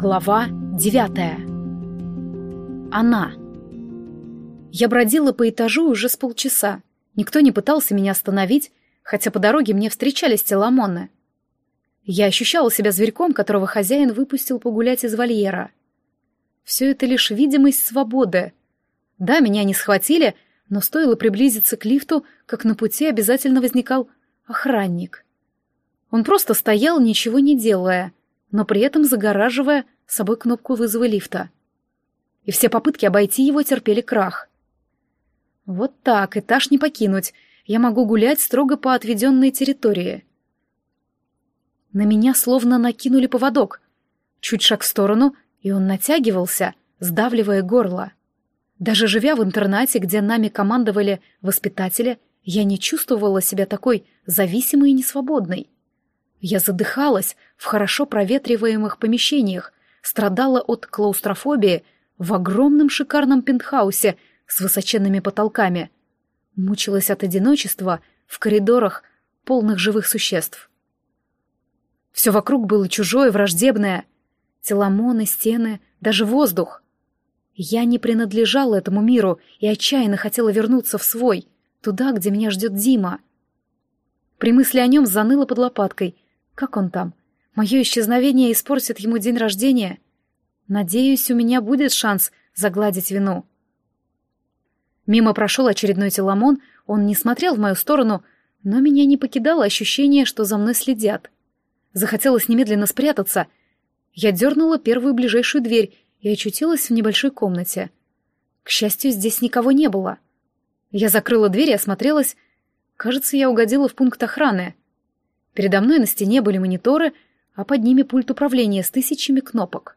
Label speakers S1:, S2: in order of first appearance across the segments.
S1: Глава девятая. Она. Я бродила по этажу уже с полчаса. Никто не пытался меня остановить, хотя по дороге мне встречались теломоны. Я ощущала себя зверьком, которого хозяин выпустил погулять из вольера. Все это лишь видимость свободы. Да, меня не схватили, но стоило приблизиться к лифту, как на пути обязательно возникал охранник. Он просто стоял, ничего не делая — но при этом загораживая собой кнопку вызова лифта. И все попытки обойти его терпели крах. Вот так, этаж не покинуть. Я могу гулять строго по отведенной территории. На меня словно накинули поводок. Чуть шаг в сторону, и он натягивался, сдавливая горло. Даже живя в интернате, где нами командовали воспитатели, я не чувствовала себя такой зависимой и несвободной. Я задыхалась в хорошо проветриваемых помещениях, страдала от клаустрофобии в огромном шикарном пентхаусе с высоченными потолками, мучилась от одиночества в коридорах, полных живых существ. Все вокруг было чужое, враждебное. Теломоны, стены, даже воздух. Я не принадлежала этому миру и отчаянно хотела вернуться в свой, туда, где меня ждет Дима. При мысли о нем заныла под лопаткой — как он там? Мое исчезновение испортит ему день рождения? Надеюсь, у меня будет шанс загладить вину. Мимо прошел очередной теломон, он не смотрел в мою сторону, но меня не покидало ощущение, что за мной следят. Захотелось немедленно спрятаться. Я дернула первую ближайшую дверь и очутилась в небольшой комнате. К счастью, здесь никого не было. Я закрыла дверь и осмотрелась. Кажется, я угодила в пункт охраны. Передо мной на стене были мониторы, а под ними пульт управления с тысячами кнопок.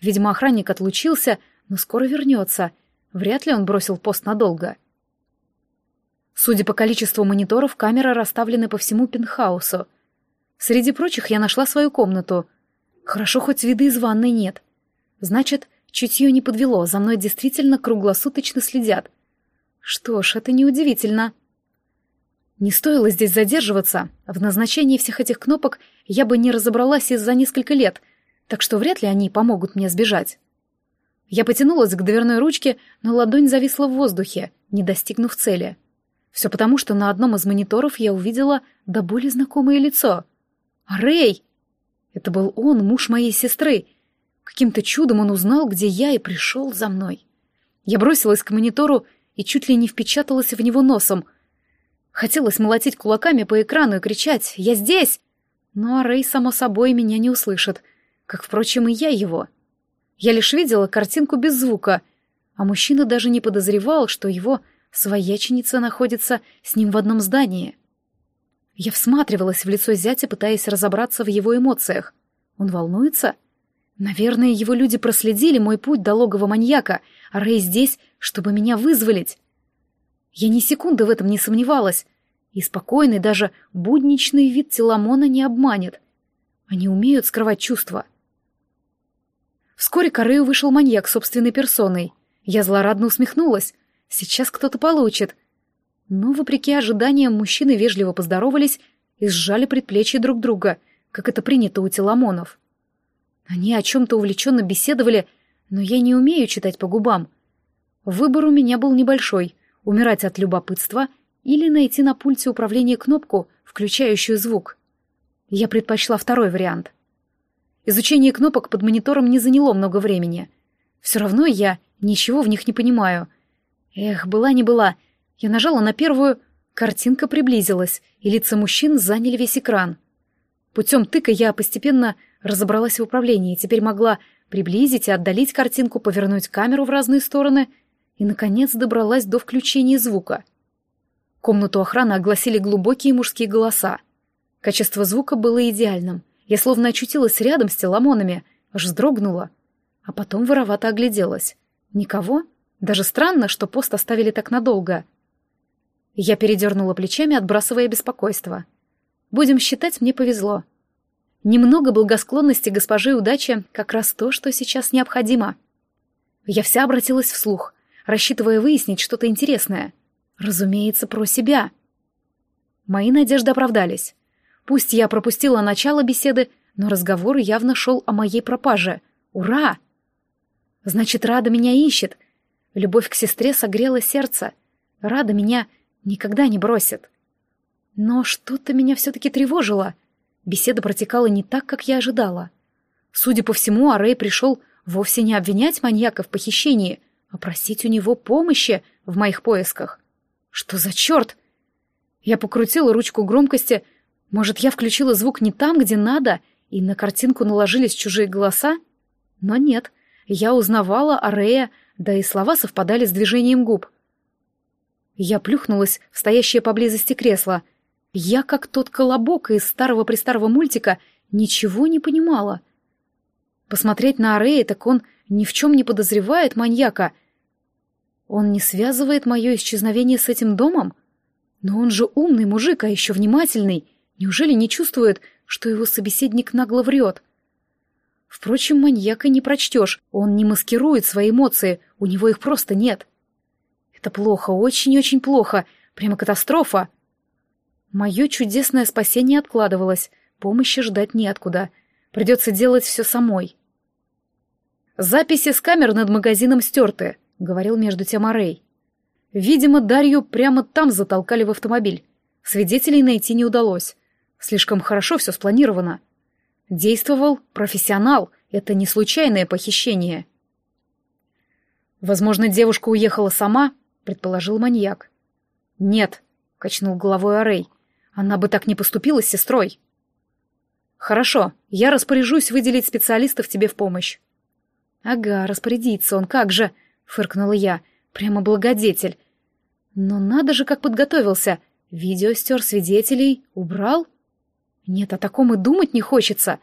S1: Видимо, охранник отлучился, но скоро вернется. Вряд ли он бросил пост надолго. Судя по количеству мониторов, камеры расставлены по всему пентхаусу. Среди прочих я нашла свою комнату. Хорошо, хоть виды из ванной нет. Значит, чутье не подвело, за мной действительно круглосуточно следят. Что ж, это неудивительно. Не стоило здесь задерживаться. В назначении всех этих кнопок я бы не разобралась и за несколько лет, так что вряд ли они помогут мне сбежать. Я потянулась к дверной ручке, но ладонь зависла в воздухе, не достигнув цели. Все потому, что на одном из мониторов я увидела до боли знакомое лицо. Рэй! Это был он, муж моей сестры. Каким-то чудом он узнал, где я, и пришел за мной. Я бросилась к монитору и чуть ли не впечаталась в него носом — Хотелось молотить кулаками по экрану и кричать «Я здесь!» Но Рэй, само собой, меня не услышит, как, впрочем, и я его. Я лишь видела картинку без звука, а мужчина даже не подозревал, что его свояченица находится с ним в одном здании. Я всматривалась в лицо зятя, пытаясь разобраться в его эмоциях. Он волнуется? Наверное, его люди проследили мой путь до логова маньяка, а Рэй здесь, чтобы меня вызволить. Я ни секунды в этом не сомневалась, и спокойный, даже будничный вид Теламона не обманет. Они умеют скрывать чувства. Вскоре к Арею вышел маньяк собственной персоной. Я злорадно усмехнулась. Сейчас кто-то получит. Но, вопреки ожиданиям, мужчины вежливо поздоровались и сжали предплечья друг друга, как это принято у теламонов. Они о чем-то увлеченно беседовали, но я не умею читать по губам. Выбор у меня был небольшой — умирать от любопытства — или найти на пульте управления кнопку, включающую звук. Я предпочла второй вариант. Изучение кнопок под монитором не заняло много времени. Все равно я ничего в них не понимаю. Эх, была не была. Я нажала на первую, картинка приблизилась, и лица мужчин заняли весь экран. Путем тыка я постепенно разобралась в управлении, теперь могла приблизить и отдалить картинку, повернуть камеру в разные стороны и, наконец, добралась до включения звука. Комнату охраны огласили глубокие мужские голоса. Качество звука было идеальным. Я словно очутилась рядом с теломонами, аж вздрогнула. А потом воровато огляделась. Никого? Даже странно, что пост оставили так надолго. Я передернула плечами, отбрасывая беспокойство. Будем считать, мне повезло. Немного благосклонности госпожи удачи — как раз то, что сейчас необходимо. Я вся обратилась вслух, рассчитывая выяснить что-то интересное — Разумеется, про себя. Мои надежды оправдались. Пусть я пропустила начало беседы, но разговор явно шел о моей пропаже. Ура! Значит, Рада меня ищет. Любовь к сестре согрела сердце. Рада меня никогда не бросит. Но что-то меня все-таки тревожило. Беседа протекала не так, как я ожидала. Судя по всему, Арей пришел вовсе не обвинять маньяка в похищении, а у него помощи в моих поисках. Что за черт? Я покрутила ручку громкости. Может, я включила звук не там, где надо, и на картинку наложились чужие голоса? Но нет, я узнавала Арея, да и слова совпадали с движением губ. Я плюхнулась в стоящее поблизости кресло. Я, как тот колобок из старого-престарого мультика, ничего не понимала. Посмотреть на Арея, так он ни в чем не подозревает маньяка. Он не связывает мое исчезновение с этим домом? Но он же умный мужик, а еще внимательный. Неужели не чувствует, что его собеседник нагло врет? Впрочем, маньяка не прочтешь, он не маскирует свои эмоции, у него их просто нет. Это плохо, очень-очень плохо, прямо катастрофа. Мое чудесное спасение откладывалось, помощи ждать неоткуда. Придется делать все самой. «Записи с камер над магазином стерты», — говорил между тем Арей. Видимо, Дарью прямо там затолкали в автомобиль. Свидетелей найти не удалось. Слишком хорошо все спланировано. Действовал профессионал, это не случайное похищение. Возможно, девушка уехала сама, предположил маньяк. Нет, качнул головой Арей. Она бы так не поступила с сестрой. Хорошо, я распоряжусь выделить специалистов тебе в помощь. Ага, распорядиться он как же, фыркнула я. Прямо благодетель. Но надо же, как подготовился. Видео стер свидетелей, убрал. Нет, о таком и думать не хочется.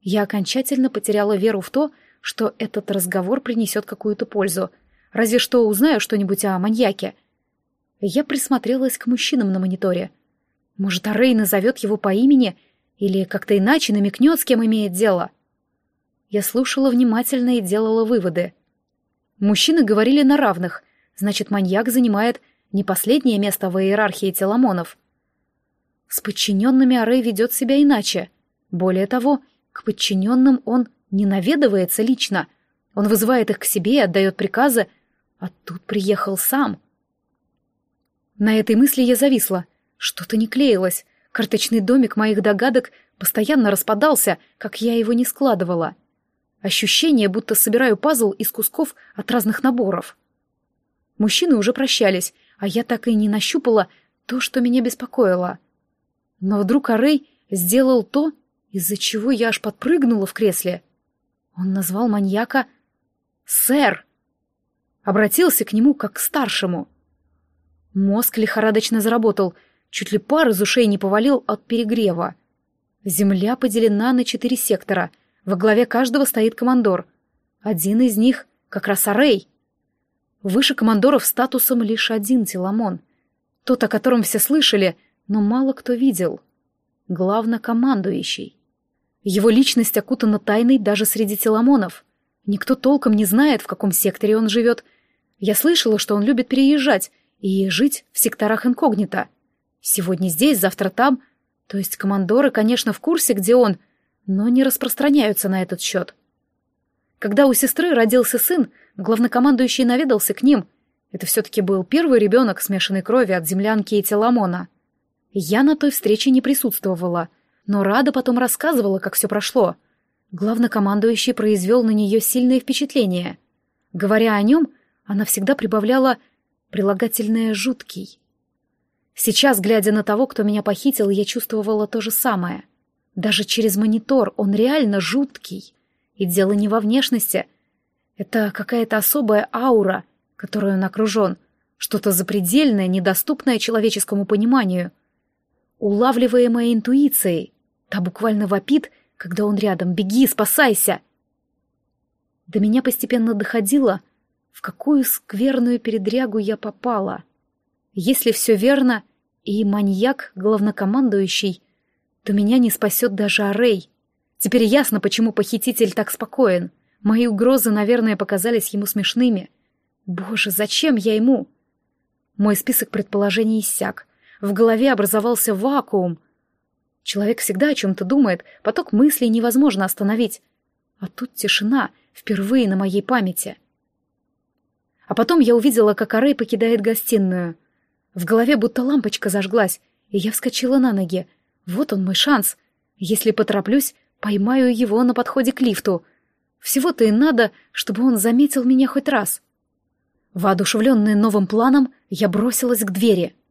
S1: Я окончательно потеряла веру в то, что этот разговор принесет какую-то пользу. Разве что узнаю что-нибудь о маньяке. Я присмотрелась к мужчинам на мониторе. Может, Арей назовет его по имени или как-то иначе намекнет, с кем имеет дело. Я слушала внимательно и делала выводы — Мужчины говорили на равных, значит, маньяк занимает не последнее место в иерархии теломонов. С подчиненными Арей ведет себя иначе. Более того, к подчиненным он не наведывается лично. Он вызывает их к себе и отдает приказы, а тут приехал сам. На этой мысли я зависла. Что-то не клеилось. Карточный домик моих догадок постоянно распадался, как я его не складывала. — Ощущение, будто собираю пазл из кусков от разных наборов. Мужчины уже прощались, а я так и не нащупала то, что меня беспокоило. Но вдруг Арей сделал то, из-за чего я аж подпрыгнула в кресле. Он назвал маньяка «Сэр!» Обратился к нему как к старшему. Мозг лихорадочно заработал, чуть ли пар из ушей не повалил от перегрева. Земля поделена на четыре сектора — во главе каждого стоит командор. Один из них как раз Арей. Выше командоров статусом лишь один Теламон. Тот, о котором все слышали, но мало кто видел. Главнокомандующий. Его личность окутана тайной даже среди теламонов. Никто толком не знает, в каком секторе он живет. Я слышала, что он любит переезжать и жить в секторах инкогнито. Сегодня здесь, завтра там. То есть командоры, конечно, в курсе, где он, но не распространяются на этот счет. Когда у сестры родился сын, главнокомандующий наведался к ним. Это все-таки был первый ребенок смешанной крови от землянки и Теламона. Я на той встрече не присутствовала, но Рада потом рассказывала, как все прошло. Главнокомандующий произвел на нее сильное впечатление. Говоря о нем, она всегда прибавляла прилагательное «жуткий». Сейчас, глядя на того, кто меня похитил, я чувствовала то же самое — даже через монитор он реально жуткий. И дело не во внешности. Это какая-то особая аура, которой он окружен. Что-то запредельное, недоступное человеческому пониманию. Улавливаемое интуицией. Та буквально вопит, когда он рядом. «Беги, спасайся!» До меня постепенно доходило, в какую скверную передрягу я попала. Если все верно, и маньяк, главнокомандующий, то меня не спасет даже Арей. Теперь ясно, почему похититель так спокоен. Мои угрозы, наверное, показались ему смешными. Боже, зачем я ему? Мой список предположений иссяк. В голове образовался вакуум. Человек всегда о чем-то думает, поток мыслей невозможно остановить. А тут тишина, впервые на моей памяти. А потом я увидела, как Арей покидает гостиную. В голове будто лампочка зажглась, и я вскочила на ноги. Вот он мой шанс. Если потороплюсь, поймаю его на подходе к лифту. Всего-то и надо, чтобы он заметил меня хоть раз. Воодушевленная новым планом, я бросилась к двери —